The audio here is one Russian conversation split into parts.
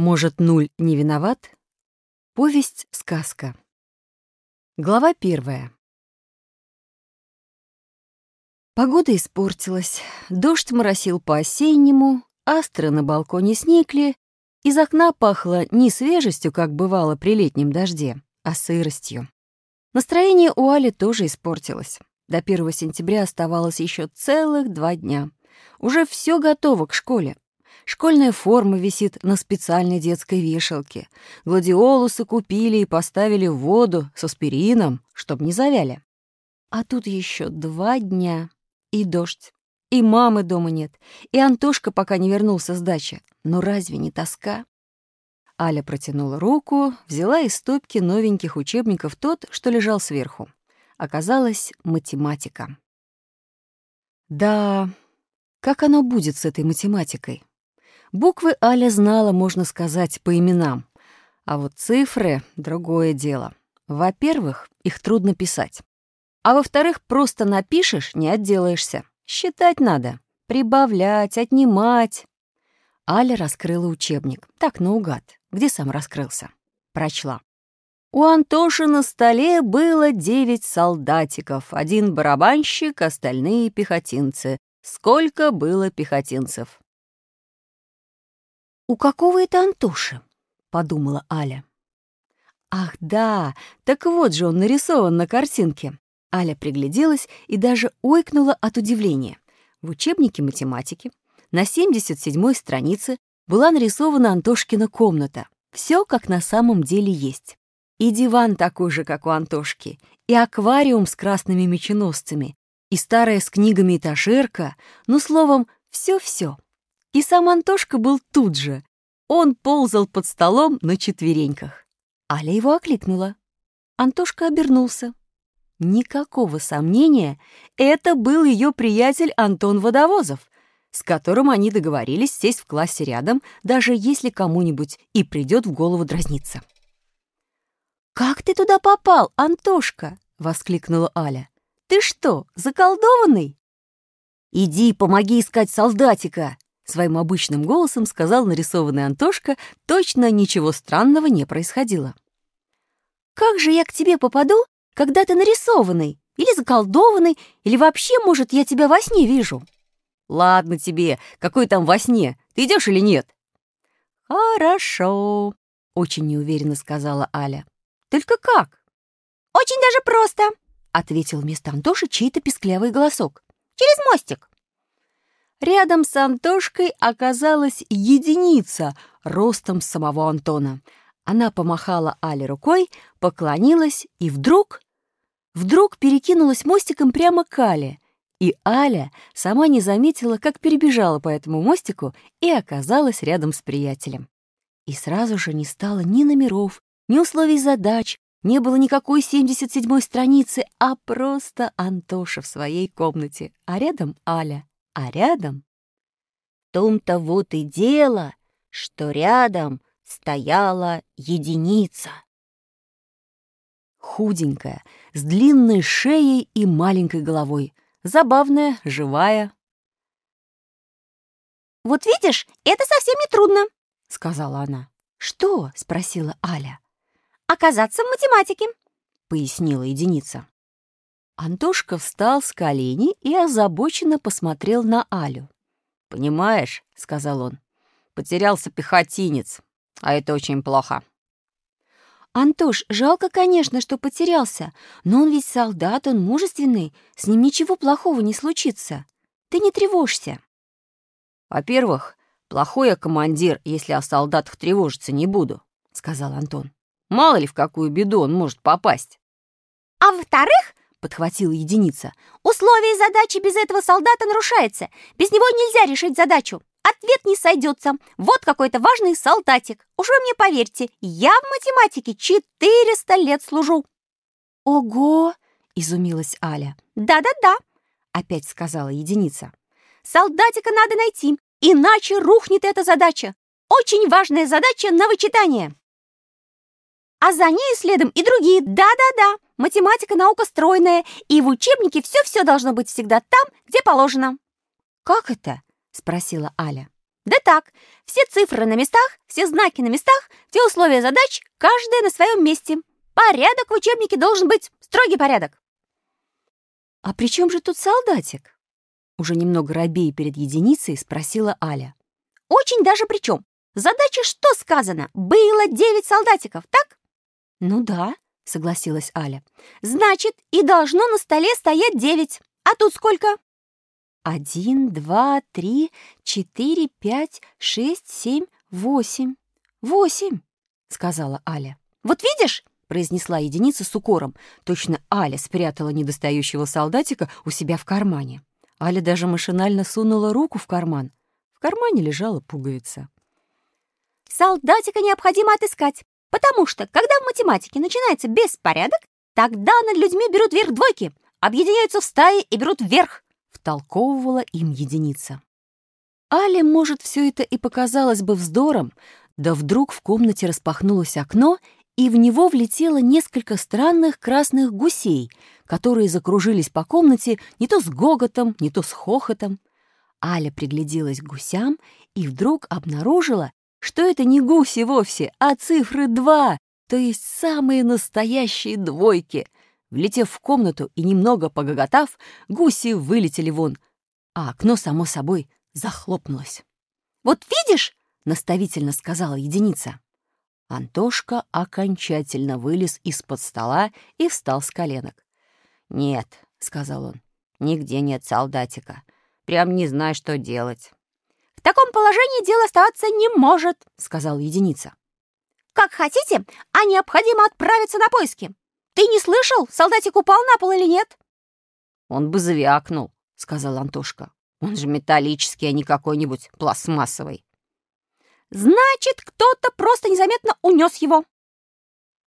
Может, нуль не виноват? Повесть-сказка. Глава первая. Погода испортилась, дождь моросил по-осеннему, астры на балконе сникли, из окна пахло не свежестью, как бывало при летнем дожде, а сыростью. Настроение у Али тоже испортилось. До 1 сентября оставалось еще целых два дня. Уже все готово к школе. Школьная форма висит на специальной детской вешалке. Гладиолусы купили и поставили в воду с аспирином, чтобы не завяли. А тут еще два дня. И дождь. И мамы дома нет. И Антошка пока не вернулся с дачи. Но разве не тоска? Аля протянула руку, взяла из стопки новеньких учебников тот, что лежал сверху. Оказалась математика. Да, как оно будет с этой математикой? Буквы Аля знала, можно сказать, по именам. А вот цифры — другое дело. Во-первых, их трудно писать. А во-вторых, просто напишешь — не отделаешься. Считать надо. Прибавлять, отнимать. Аля раскрыла учебник. Так, наугад. Где сам раскрылся? Прочла. У Антоши на столе было девять солдатиков. Один барабанщик, остальные пехотинцы. Сколько было пехотинцев? «У какого это Антоши?» — подумала Аля. «Ах, да, так вот же он нарисован на картинке». Аля пригляделась и даже ойкнула от удивления. В учебнике математики на 77-й странице была нарисована Антошкина комната. Все как на самом деле есть. И диван такой же, как у Антошки, и аквариум с красными меченосцами, и старая с книгами этажерка, ну, словом, все-все. И сам Антошка был тут же. Он ползал под столом на четвереньках. Аля его окликнула. Антошка обернулся. Никакого сомнения, это был ее приятель Антон Водовозов, с которым они договорились сесть в классе рядом, даже если кому-нибудь и придет в голову дразниться. «Как ты туда попал, Антошка?» — воскликнула Аля. «Ты что, заколдованный?» «Иди, помоги искать солдатика!» Своим обычным голосом сказал нарисованный Антошка, точно ничего странного не происходило. «Как же я к тебе попаду, когда ты нарисованный, или заколдованный, или вообще, может, я тебя во сне вижу?» «Ладно тебе, какой там во сне, ты идешь или нет?» «Хорошо», — очень неуверенно сказала Аля. «Только как?» «Очень даже просто», — ответил вместо Антоши чей-то писклявый голосок. «Через мостик». Рядом с Антошкой оказалась единица ростом самого Антона. Она помахала Але рукой, поклонилась и вдруг... Вдруг перекинулась мостиком прямо к Але. И Аля сама не заметила, как перебежала по этому мостику и оказалась рядом с приятелем. И сразу же не стало ни номеров, ни условий задач, не было никакой 77-й страницы, а просто Антоша в своей комнате, а рядом Аля а рядом... В том-то вот и дело, что рядом стояла единица. Худенькая, с длинной шеей и маленькой головой, забавная, живая. «Вот видишь, это совсем не трудно», — сказала она. «Что?» — спросила Аля. «Оказаться в математике», — пояснила единица. Антошка встал с колени и озабоченно посмотрел на Алю. «Понимаешь», — сказал он, — «потерялся пехотинец, а это очень плохо». «Антош, жалко, конечно, что потерялся, но он ведь солдат, он мужественный, с ним ничего плохого не случится. Ты не тревожься». «Во-первых, плохой я командир, если о солдатах тревожиться не буду», — сказал Антон. «Мало ли в какую беду он может попасть». «А во-вторых, — подхватила единица. «Условие задачи без этого солдата нарушается. Без него нельзя решить задачу. Ответ не сойдется. Вот какой-то важный солдатик. Уж вы мне поверьте, я в математике 400 лет служу». «Ого!» — изумилась Аля. «Да-да-да», — опять сказала единица. «Солдатика надо найти, иначе рухнет эта задача. Очень важная задача на вычитание». А за ней следом и другие. Да-да-да, математика наука стройная, и в учебнике все-все должно быть всегда там, где положено». «Как это?» — спросила Аля. Да так, все цифры на местах, все знаки на местах, все условия задач, каждая на своем месте. Порядок в учебнике должен быть, строгий порядок. «А при чем же тут солдатик?» Уже немного робея перед единицей спросила Аля. Очень даже при чем. Задача что сказано? Было девять солдатиков, так? Ну да, согласилась Аля. Значит, и должно на столе стоять девять. А тут сколько? Один, два, три, четыре, пять, шесть, семь, восемь. Восемь, сказала Аля. Вот видишь, произнесла единица с укором. Точно Аля спрятала недостающего солдатика у себя в кармане. Аля даже машинально сунула руку в карман. В кармане лежала пуговица. Солдатика необходимо отыскать, потому что, когда в математике начинается беспорядок, тогда над людьми берут вверх двойки, объединяются в стаи и берут вверх втолковывала им единица. Але, может, все это и показалось бы вздором, да вдруг в комнате распахнулось окно, и в него влетело несколько странных красных гусей, которые закружились по комнате не то с гоготом, не то с хохотом. Аля пригляделась к гусям и вдруг обнаружила, что это не гуси вовсе, а цифры два, то есть самые настоящие двойки — Влетев в комнату и немного погоготав, гуси вылетели вон, а окно, само собой, захлопнулось. «Вот видишь!» — наставительно сказала единица. Антошка окончательно вылез из-под стола и встал с коленок. «Нет», — сказал он, — «нигде нет солдатика. Прям не знаю, что делать». «В таком положении дело оставаться не может», — сказал единица. «Как хотите, а необходимо отправиться на поиски. Ты не слышал, солдатик упал на пол или нет?» «Он бы звякнул», — сказал Антошка. «Он же металлический, а не какой-нибудь пластмассовый». «Значит, кто-то просто незаметно унес его».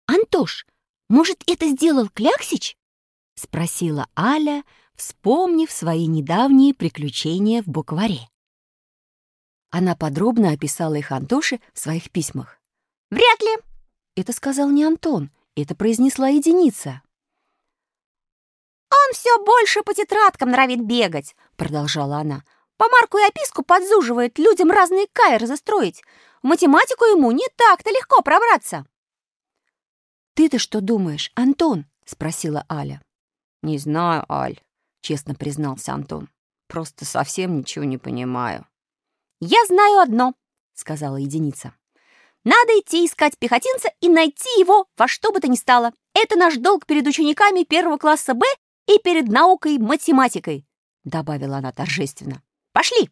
«Антош, может, это сделал Кляксич?» — спросила Аля, вспомнив свои недавние приключения в букваре. Она подробно описала их Антоше в своих письмах. «Вряд ли!» — это сказал не Антон, это произнесла единица. «Он все больше по тетрадкам нравит бегать», — продолжала она. «По марку и описку подзуживает людям разные кайры застроить. В математику ему не так-то легко пробраться». «Ты-то что думаешь, Антон?» — спросила Аля. «Не знаю, Аль», — честно признался Антон. «Просто совсем ничего не понимаю». «Я знаю одно», — сказала единица. Надо идти искать пехотинца и найти его во что бы то ни стало. Это наш долг перед учениками первого класса Б и перед наукой математикой», — добавила она торжественно. «Пошли!»